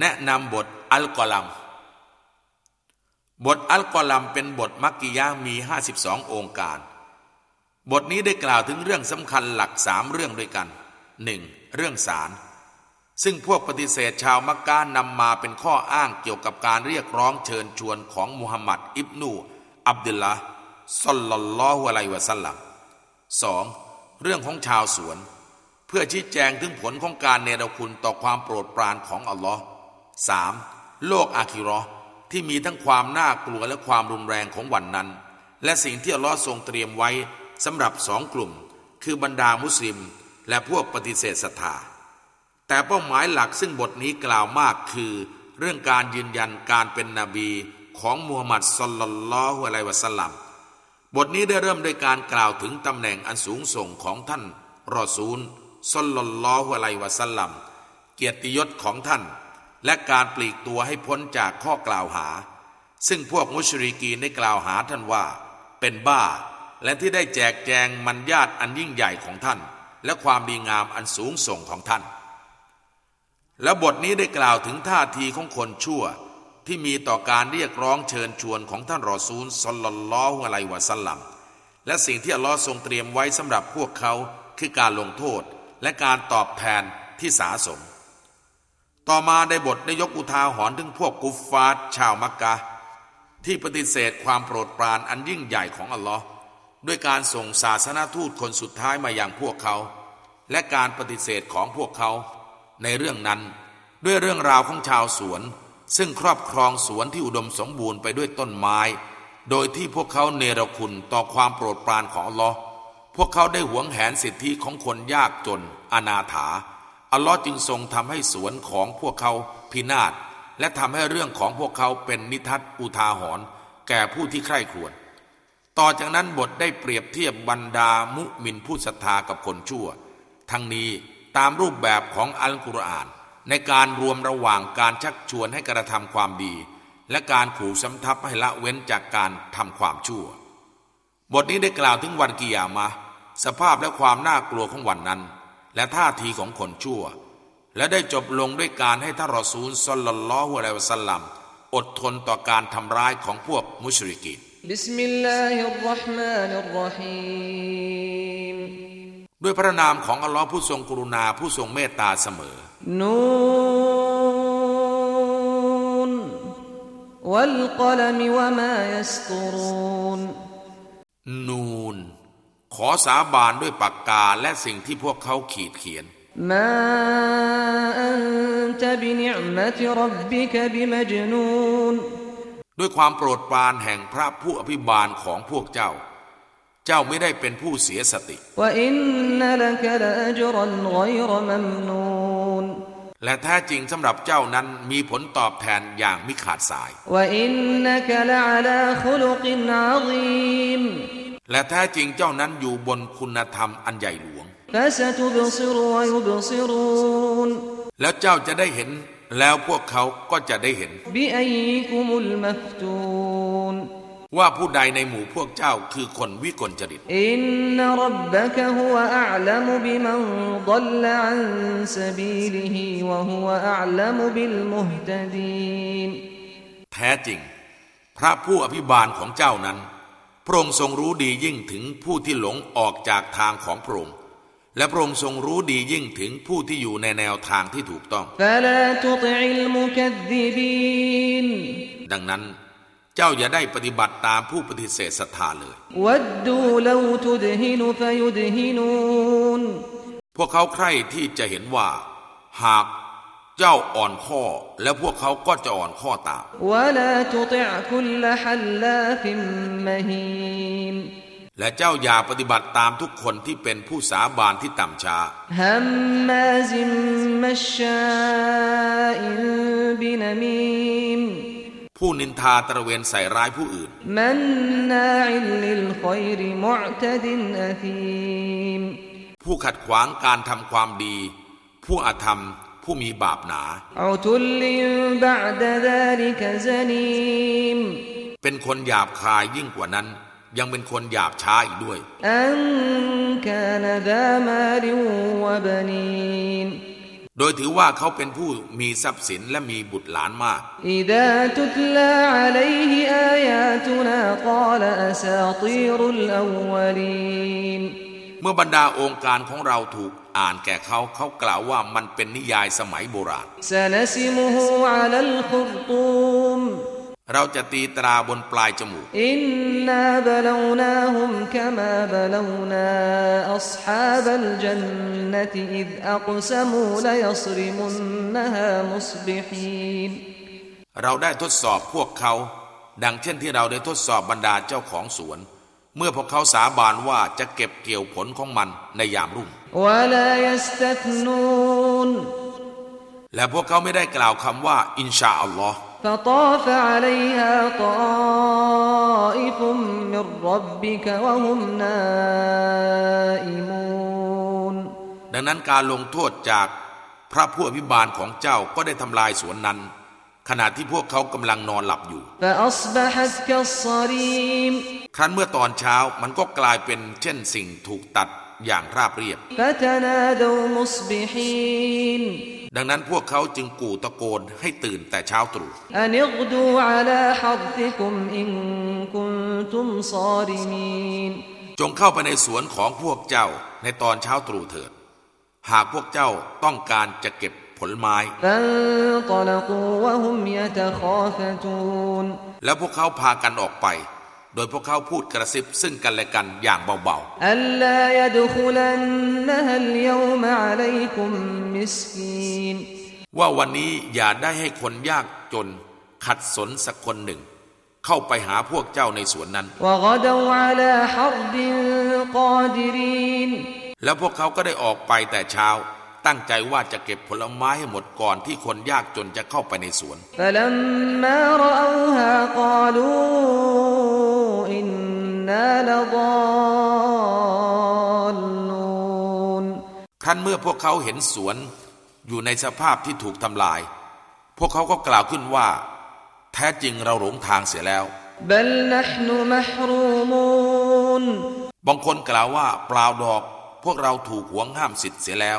แนะนำบทอัลกอลัม บทอัลกอลัมเป็นบทมักกิยะมี 52 องค์การ บทนี้ได้กล่าวถึงเรื่องสำคัญหลักสามเรื่องด้วยกันหนึ่งเรื่องสาร ซึ่งพวกปฏิเสธชาวมักกะนำมาเป็นข้ออ้างเกี่ยวกับการเรียกร้องเชิญชวนของมุฮัมมัดอิบนูอับดุลละซัลลัลลอฮุอะลัยวะสัลลัมสองเรื่องของชาวสวน เพื่อชี้แจงถึงผลของการเนรคุณต่อความโปรดปรานของอัลลอฮ์ 3. โลกอาคิรอที่มีทั้งความน่ากลัวและความรุนแรงของวันนั้น และสิ่งที่อัลลอฮ์ทรงเตรียมไว้สำหรับสองกลุ่ม คือบรรดามุสลิม และพวกปฏิเสธศรัทธา แต่เป้าหมายหลักซึ่งบทนี้กล่าวมากคือ เรื่องการยืนยันการเป็นนบีของมูฮัมหมัดสุลลัลลอฮุอะลัยวะสัลลัมบทนี้ได้เริ่มด้วยการกล่าวถึงตำแหน่งอันสูงส่งของท่านรอซูลสุลลัลลอฮุอะลัยวะสัลลัมเกียรติยศของท่าน และการปลีกตัวให้พ้นจากข้อกล่าวหา ซึ่งพวกมุชริกีได้กล่าวหาท่านว่า เป็นบ้า และที่ได้แจกแจงมันญาตอันยิ่งใหญ่ของท่าน และความดีงามอันสูงส่งของท่าน และบทนี้ได้กล่าวถึงท่าทีของคนชั่ว ที่มีต่อการเรียกร้องเชิญชวนของท่านรอซูลสลลลอฮุอะลัยวะสัลลัมและสิ่งที่อัลลอฮ์ทรงเตรียมไว้สำหรับพวกเขาคือการลงโทษและการตอบแทนที่สาสม ต่อมาได้บทได้ยกอุทาหรณ์ถึงพวกกุฟฟาร์ชาวมักกะ ที่ปฏิเสธความโปรดปรานอันยิ่งใหญ่ของอัลลอฮ์ด้วยการส่งศาสนาทูตคนสุดท้ายมาอย่างพวกเขา และการปฏิเสธของพวกเขา ในเรื่องนั้น ด้วยเรื่องราวของชาวสวน ซึ่งครอบครองสวนที่อุดมสมบูรณ์ไปด้วยต้นไม้ โดยที่พวกเขาเนรคุณต่อความโปรดปรานของอัลลอฮ์พวกเขาได้หวงแหนสิทธิของคนยากจน อนาถา อัลลอฮ์จึงทรงทำให้สวนของพวกเขาพินาศและทำให้เรื่องของพวกเขาเป็นนิทัศอุทาหรณ์แก่ผู้ที่ใคร่ครวญต่อจากนั้นบทได้เปรียบเทียบบรรดามุมินผู้ศรัทธากับคนชั่ว ทั้งนี้ตามรูปแบบของอัลกุรอาน ในการรวมระหว่างการชักชวนให้กระทำความดี และการขู่สำทับให้ละเว้นจากการทำความชั่ว บทนี้ได้กล่าวถึงวันกิยามะ สภาพและความน่ากลัวของวันนั้น และท่าทีของคนชั่ว และได้จบลงด้วยการให้ท่านรอซูลสลลัลลอฮุอะลัยวะสัลลัมอดทนต่อการทำร้ายของพวกมุชริกีبسم الله الرحمن الرحيمด้วยพระนามของอัลลอฮ์ผู้ทรงกรุณาผู้ทรงเมตตาเสมอن والقلم وما يسطرونนูน ขอสาบานด้วยปากกาและสิ่งที่พวกเขาขีดเขียนما أنت بنعمة ربك بمجنونนด้วยความโปรดปรานแห่งพระผู้อภิบาลของพวกเจ้า เจ้าไม่ได้เป็นผู้เสียสติ และแท้จริงสำหรับเจ้านั้นมีผลตอบแทนอย่างมิขาดสาย และแท้จริงเจ้านั้นอยู่บนคุณธรรมอันใหญ่หลวง แล้วเจ้าจะได้เห็น แล้วพวกเขาก็จะได้เห็น ว่าผู้ใดในหมู่พวกเจ้าคือคนวิกลจริตอินนรับบะกะฮุวะอัลมุบิมันดัลลอันซะบีลิฮิวะฮุวะอัลมุบิลมุฮตดีนแท้จริง พระผู้อภิบาลของเจ้านั้น พระองค์ทรงรู้ดียิ่งถึงผู้ที่หลงออกจากทางของพระองค์และพระองค์ทรงรู้ดียิ่งถึงผู้ที่อยู่ในแนวทางที่ถูกต้อง ดังนั้น เจ้าอย่าได้ปฏิบัติตามผู้ปฏิเสธศรัทธาเลย พวกเขาใคร่ที่จะเห็นว่า หาก เจ้าอ่อนข้อ แล้วพวกเขาก็จะอ่อนข้อตามและเจ้าอย่าปฏิบัติตามทุกคนที่เป็นผู้สาบานที่ต่ำช้าผู้นินทาตระเวนใส่ร้ายผู้อื่นผู้ขัดขวางการทำความดี ผู้อาธรรม ผู้มีบาปหนาเป็นคนหยาบคายยิ่งกว่านั้น ยังเป็นคนหยาบช้าอีกด้วย โดยถือว่าเขาเป็นผู้มีทรัพย์สินและมีบุตรหลานมาก เเมื่อบรรดาองค์การของเราถูกอ่านแก่เขาเขากล่าวว่ามันเป็นนิยายสมัยโบราณเราจะตีตราบนปลายจมูกอินจริมุเราได้ทดสอบพวกเขา ดังเช่นที่เราได้ทดสอบบรรดาเจ้าของสวน เมื่อพวกเขาสาบานว่าจะเก็บเกี่ยวผลของมันในยามรุ่ง ولا يستثنون และพวกเขาไม่ได้กล่าวคำว่า อินชาอัลลอฮ์ فطاف عليها طائف من ربك وهم نائمون ดังนั้นการลงโทษจากพระผู้อภิบาลของเจ้าก็ได้ทำลายสวนนั้น ขณะที่พวกเขากำลังนอนหลับอยู่ ครั้นเมื่อตอนเช้ามันก็กลายเป็นเช่นสิ่งถูกตัดอย่างราบเรียบ ดังนั้นพวกเขาจึงกู่ตะโกนให้ตื่นแต่เช้าตรู่จงเข้าไปในสวนของพวกเจ้าในตอนเช้าตรู่เถิด หากพวกเจ้าต้องการจะเก็บ ผลไม้แล้วพวกเขาพากันออกไป โดยพวกเขาพูดกระซิบซึ่งกันและกันอย่างเบาๆว่าวันนี้อย่าได้ให้คนยากจนขัดสนสักคนหนึ่ง เข้าไปหาพวกเจ้าในสวนนั้น แล้วพวกเขาก็ได้ออกไปแต่เช้า ตั้งใจว่าจะเก็บผลไม้ให้หมดก่อนที่คนยากจนจะเข้าไปในสวนท่านเมื่อพวกเขาเห็นสวน อยู่ในสภาพที่ถูกทำลาย พวกเขาก็กล่าวขึ้นว่า แท้จริงเราหลงทางเสียแล้วบางคนกล่าวว่าเปล่าดอก พวกเราถูกหวงห้ามสิทธิ์เสียแล้ว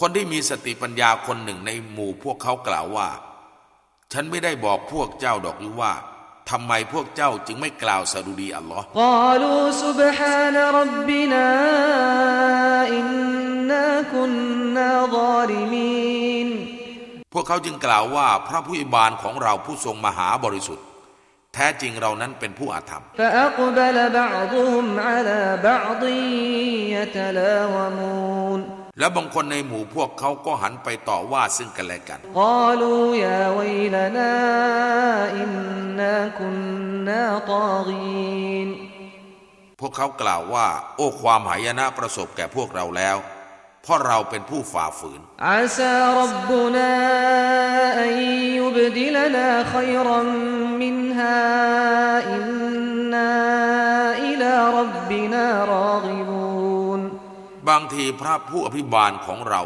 คนที่มีสติปัญญาคนหนึ่งในหมู่พวกเขากล่าวว่า ฉันไม่ได้บอกพวกเจ้าดอกหรือว่าทำไมพวกเจ้าจึงไม่กล่าวสดุดีอัลลอฮ์พวกเขาจึงกล่าวว่าพระผู้อิบานของเราผู้ทรงมหาบริสุทธิ์ แท้จริงเรานั้นเป็นผู้อาธรรม และบางคนในหมู่พวกเขาก็หันไปต่อว่าซึ่งกันและกันพวกเขากล่าวว่า โอ้ความหายนะประสบแก่พวกเราแล้วเพราะเราเป็นผู้ฝ่าฝืนอาซารับบนาอัยยุบดิลนาขยรัน منها إنا إلى ربنا راغبون บางทีพระผู้อภิบาลของเรา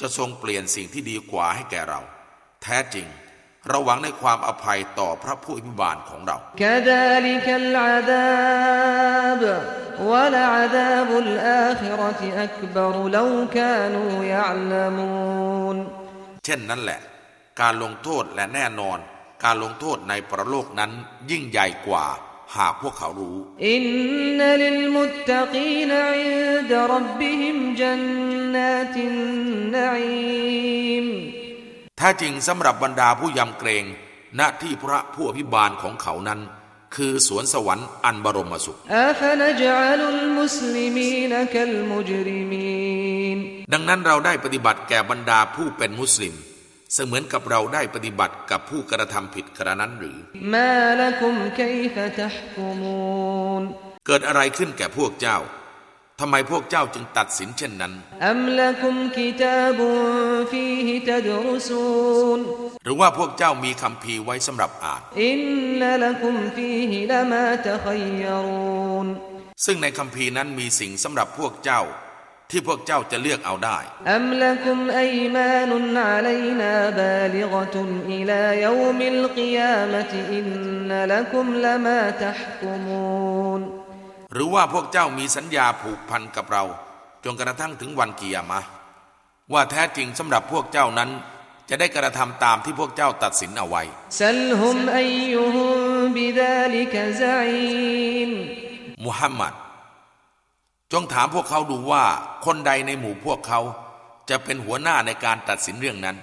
จะทรงเปลี่ยนสิ่งที่ดีกว่าให้แก่เรา แท้จริงเราหวังในความอภัยต่อพระผู้อภิบาลของเรา كذلك العذاب ولعذاب الآخرة أكبر لو كانوا يعلمون เช่นนั้นแหละ การลงโทษและแน่นอน การลงโทษในปรโลกนั้นยิ่งใหญ่กว่าหากพวกเขารู้ إن للمتقين عند ربهم جنات النعيمแท้จริงสำหรับบรรดาผู้ยำเกรงหน้าที่พระผู้อภิบาลของเขานั้น คือสวนสวรรค์อันบรมสุข ดังนั้นเราได้ปฏิบัติแก่บรรดาผู้เป็นมุสลิม เสมือนกับเราได้ปฏิบัติกับผู้กระทำผิดกระนั้นหรือเกิดอะไรขึ้นแก่พวกเจ้าทำไมพวกเจ้าจึงตัดสินเช่นนั้นหรือว่าพวกเจ้ามีคำพีไว้สำหรับอ่านซึ่งในคำพีนั้นมีสิ่งสำหรับพวกเจ้า ที่พวกเจ้าจะเลือกเอาได้หรือว่าพวกเจ้ามีสัญญาผูกพันกับเรา จนกระทั่งถึงวันกิยามะว่าแท้จริงสำหรับพวกเจ้านั้น จะได้กระทำตามที่พวกเจ้าตัดสินเอาไว้ซัลฮุมอยุมบิดาลิกซะอีมุฮัมมัด จงถามพวกเขาดูว่าคนใดในหมู่พวกเขา จะเป็นหัวหน้าในการตัดสินเรื่องนั้น